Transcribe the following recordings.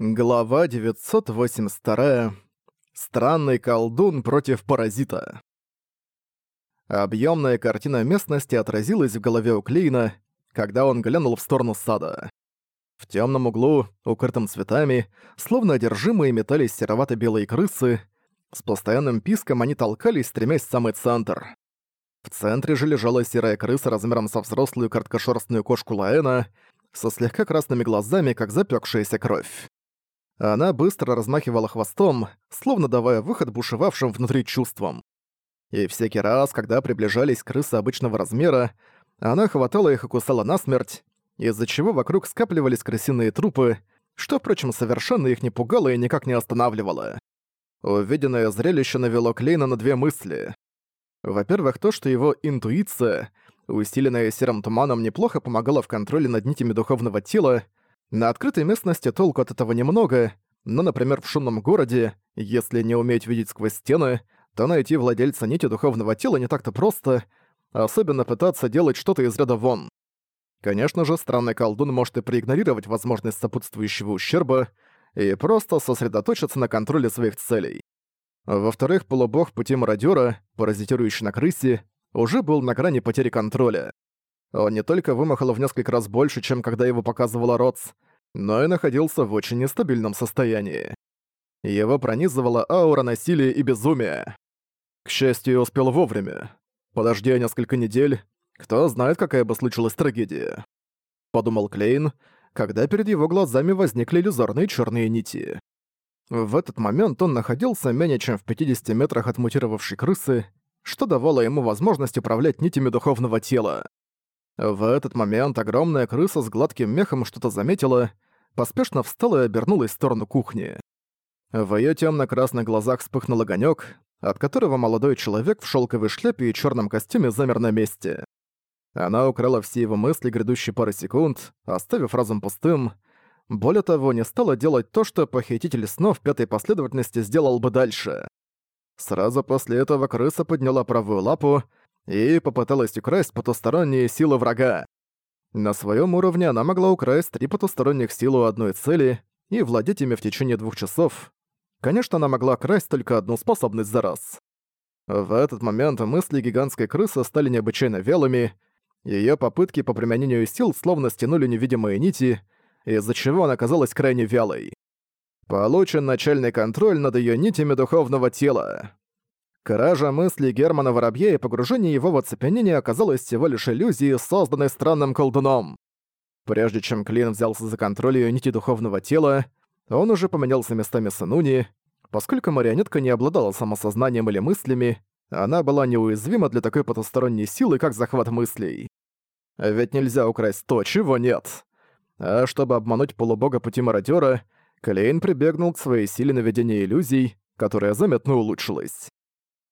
Глава 982. Странный колдун против паразита. Объемная картина местности отразилась в голове у Клейна, когда он глянул в сторону сада. В темном углу, укрытом цветами, словно одержимые метались серовато-белые крысы. С постоянным писком они толкались, стремясь в самый центр. В центре же лежала серая крыса размером со взрослую короткошерстную кошку Лаэна, со слегка красными глазами, как запекшаяся кровь. Она быстро размахивала хвостом, словно давая выход бушевавшим внутри чувствам. И всякий раз, когда приближались крысы обычного размера, она хватала их и кусала насмерть, из-за чего вокруг скапливались крысиные трупы, что, впрочем, совершенно их не пугало и никак не останавливало. Увиденное зрелище навело Клейна на две мысли. Во-первых, то, что его интуиция, усиленная серым туманом, неплохо помогала в контроле над нитями духовного тела, на открытой местности толку от этого немного, но, например, в шумном городе, если не уметь видеть сквозь стены, то найти владельца нити духовного тела не так-то просто, особенно пытаться делать что-то из ряда вон. Конечно же, странный колдун может и проигнорировать возможность сопутствующего ущерба и просто сосредоточиться на контроле своих целей. Во-вторых, полубог пути мародёра, паразитирующий на крысе, уже был на грани потери контроля. Он не только вымахал в несколько раз больше, чем когда его показывала Ротс, но и находился в очень нестабильном состоянии. Его пронизывала аура насилия и безумия. К счастью, успел вовремя. Подожди несколько недель, кто знает, какая бы случилась трагедия. Подумал Клейн, когда перед его глазами возникли иллюзорные черные нити. В этот момент он находился менее чем в 50 метрах от мутировавшей крысы, что давало ему возможность управлять нитями духовного тела. В этот момент огромная крыса с гладким мехом что-то заметила, поспешно встала и обернулась в сторону кухни. В её тёмно-красных глазах вспыхнул огонёк, от которого молодой человек в шёлковой шляпе и чёрном костюме замер на месте. Она украла все его мысли грядущие пары секунд, оставив разум пустым. Более того, не стала делать то, что похититель снов пятой последовательности сделал бы дальше. Сразу после этого крыса подняла правую лапу, и попыталась украсть потусторонние силы врага. На своем уровне она могла украсть три потусторонних силы у одной цели и владеть ими в течение двух часов. Конечно, она могла красть только одну способность за раз. В этот момент мысли гигантской крысы стали необычайно вялыми, ее попытки по применению сил словно стянули невидимые нити, из-за чего она оказалась крайне вялой. Получен начальный контроль над ее нитями духовного тела. Кража мысли Германа Воробье и погружение его в оцепенение оказалось всего лишь иллюзией, созданной странным колдуном. Прежде чем Клин взялся за контроль её нити духовного тела, он уже поменялся местами с Инуни. Поскольку марионетка не обладала самосознанием или мыслями, она была неуязвима для такой потусторонней силы, как захват мыслей. Ведь нельзя украсть то, чего нет. А чтобы обмануть полубога пути мародера, Клейн прибегнул к своей силе наведения иллюзий, которая заметно улучшилась.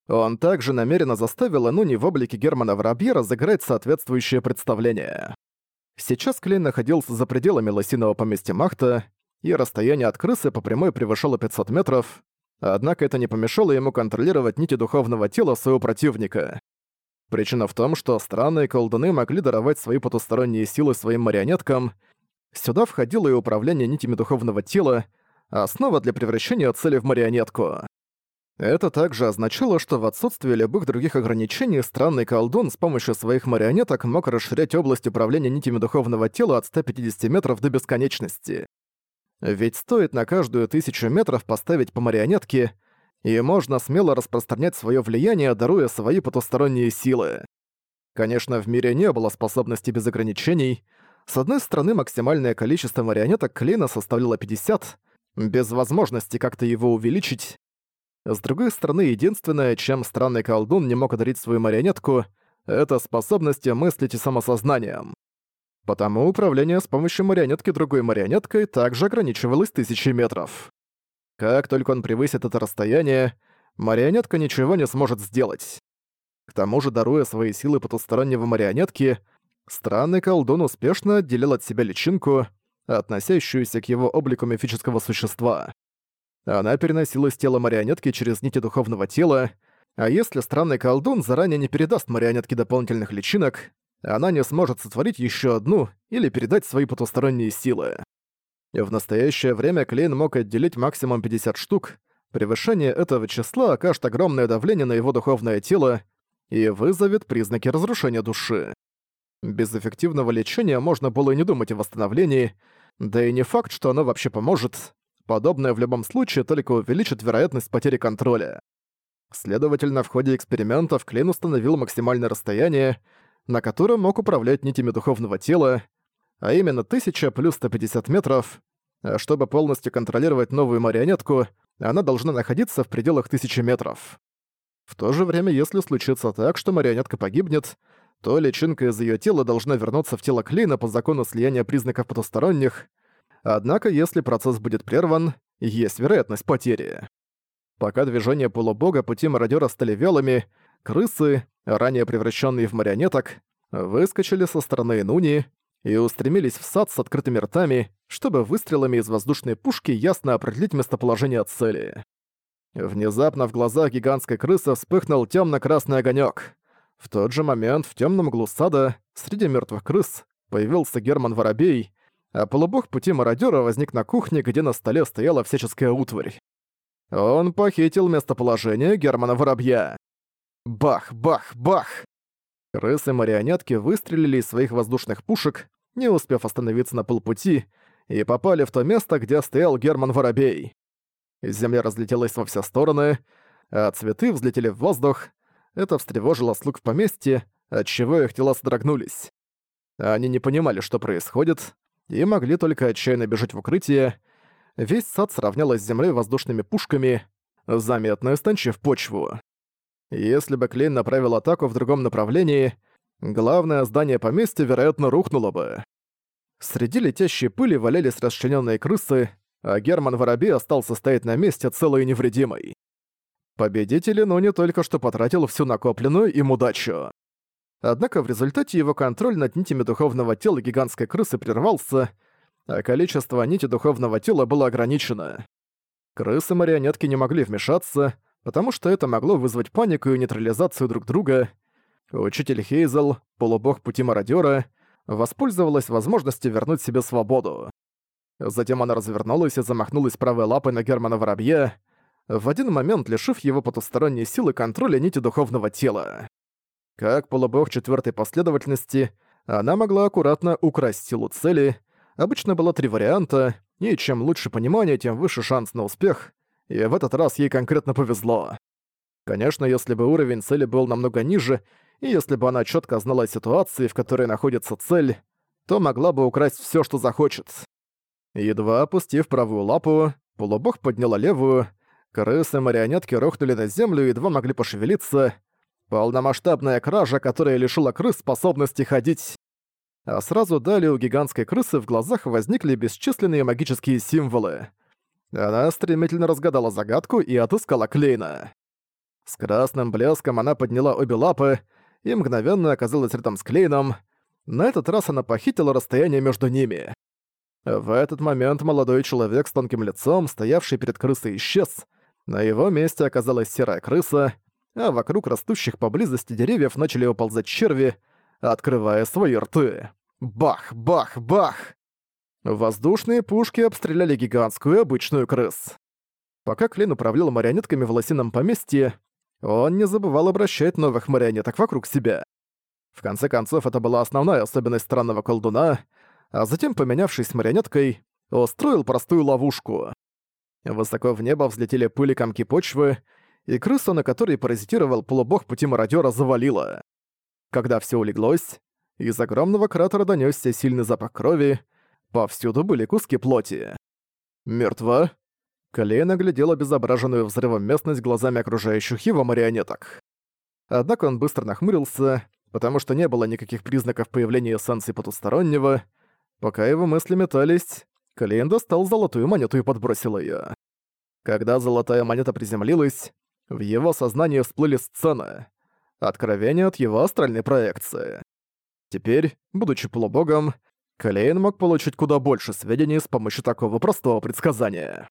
Он также намеренно заставил Энуни в облике Германа Воробье разыграть соответствующее представление. Сейчас Клей находился за пределами лосиного поместья Махта, и расстояние от крысы по прямой превышало 500 метров, однако это не помешало ему контролировать нити духовного тела своего противника. Причина в том, что странные колдуны могли даровать свои потусторонние силы своим марионеткам, сюда входило и управление нитями духовного тела, основа для превращения цели в марионетку. Это также означало, что в отсутствии любых других ограничений странный колдун с помощью своих марионеток мог расширять область управления нитями духовного тела от 150 метров до бесконечности. Ведь стоит на каждую тысячу метров поставить по марионетке, и можно смело распространять свое влияние, даруя свои потусторонние силы. Конечно, в мире не было способности без ограничений. С одной стороны, максимальное количество марионеток Клейна составляло 50, без возможности как-то его увеличить, с другой стороны, единственное, чем странный колдун не мог одарить свою марионетку, это способности мыслить и самосознанием. Потому управление с помощью марионетки другой марионеткой также ограничивалось тысячи метров. Как только он превысит это расстояние, марионетка ничего не сможет сделать. К тому же, даруя свои силы потустороннего марионетки, странный колдун успешно отделил от себя личинку, относящуюся к его облику мифического существа. Она переносилась тело марионетки через нити духовного тела, а если странный колдун заранее не передаст марионетке дополнительных личинок, она не сможет сотворить еще одну или передать свои потусторонние силы. В настоящее время Клейн мог отделить максимум 50 штук, превышение этого числа окажет огромное давление на его духовное тело и вызовет признаки разрушения души. Без эффективного лечения можно было и не думать о восстановлении, да и не факт, что оно вообще поможет подобное в любом случае только увеличит вероятность потери контроля. Следовательно, в ходе экспериментов Клин установил максимальное расстояние, на котором мог управлять нитями духовного тела, а именно 1000 плюс 150 метров. А чтобы полностью контролировать новую марионетку, она должна находиться в пределах 1000 метров. В то же время, если случится так, что марионетка погибнет, то личинка из ее тела должна вернуться в тело Клина по закону слияния признаков потусторонних — Однако, если процесс будет прерван, есть вероятность потери. Пока движения полубога пути мародёра стали вялыми, крысы, ранее превращённые в марионеток, выскочили со стороны Инуни и устремились в сад с открытыми ртами, чтобы выстрелами из воздушной пушки ясно определить местоположение цели. Внезапно в глазах гигантской крысы вспыхнул тёмно-красный огонёк. В тот же момент в тёмном углу сада, среди мёртвых крыс, появился Герман Воробей а полубог пути мародёра возник на кухне, где на столе стояла всяческая утварь. Он похитил местоположение Германа Воробья. Бах, бах, бах! Крысы-марионетки выстрелили из своих воздушных пушек, не успев остановиться на полпути, и попали в то место, где стоял Герман Воробей. Земля разлетелась во все стороны, а цветы взлетели в воздух. Это встревожило слуг в поместье, отчего их тела содрогнулись. Они не понимали, что происходит, и могли только отчаянно бежать в укрытие. Весь сад сравнялось с землей воздушными пушками, заметно истончив почву. Если бы Клейн направил атаку в другом направлении, главное здание поместья, вероятно, рухнуло бы. Среди летящей пыли валялись расчлененные крысы, а Герман Воробей остался стоять на месте целый и невредимый. Победитель, но не только что потратил всю накопленную им удачу. Однако в результате его контроль над нитями духовного тела гигантской крысы прервался, а количество нити духовного тела было ограничено. Крысы-марионетки не могли вмешаться, потому что это могло вызвать панику и нейтрализацию друг друга. Учитель Хейзел, полубог пути мародёра, воспользовалась возможностью вернуть себе свободу. Затем она развернулась и замахнулась правой лапой на Германа Воробья, в один момент лишив его потусторонней силы контроля нити духовного тела. Как полубог четвертой последовательности, она могла аккуратно украсть силу цели. Обычно было три варианта, и чем лучше понимание, тем выше шанс на успех, и в этот раз ей конкретно повезло. Конечно, если бы уровень цели был намного ниже, и если бы она четко знала ситуации, в которой находится цель, то могла бы украсть все, что захочет. Едва опустив правую лапу, полубог подняла левую, крысы-марионетки рухнули на землю и едва могли пошевелиться, Полномасштабная кража, которая лишила крыс способности ходить. А сразу далее у гигантской крысы в глазах возникли бесчисленные магические символы. Она стремительно разгадала загадку и отыскала Клейна. С красным блеском она подняла обе лапы и мгновенно оказалась рядом с Клейном. На этот раз она похитила расстояние между ними. В этот момент молодой человек с тонким лицом, стоявший перед крысой, исчез. На его месте оказалась серая крыса, а вокруг растущих поблизости деревьев начали уползать черви, открывая свои рты. Бах, бах, бах! Воздушные пушки обстреляли гигантскую обычную крыс. Пока Клин управлял марионетками в лосином поместье, он не забывал обращать новых марионеток вокруг себя. В конце концов, это была основная особенность странного колдуна, а затем, поменявшись марионеткой, устроил простую ловушку. Высоко в небо взлетели пыли комки почвы, и крыса, на которой паразитировал полубог пути мародёра, завалила. Когда все улеглось, из огромного кратера донёсся сильный запах крови, повсюду были куски плоти. Мертва. Колей наглядел обезображенную взрывом местность глазами окружающих его марионеток. Однако он быстро нахмурился, потому что не было никаких признаков появления эссенции потустороннего. Пока его мысли метались, Калейн достал золотую монету и подбросил ее. Когда золотая монета приземлилась, в его сознании всплыли сцены. Откровение от его астральной проекции. Теперь, будучи полубогом, Клейн мог получить куда больше сведений с помощью такого простого предсказания.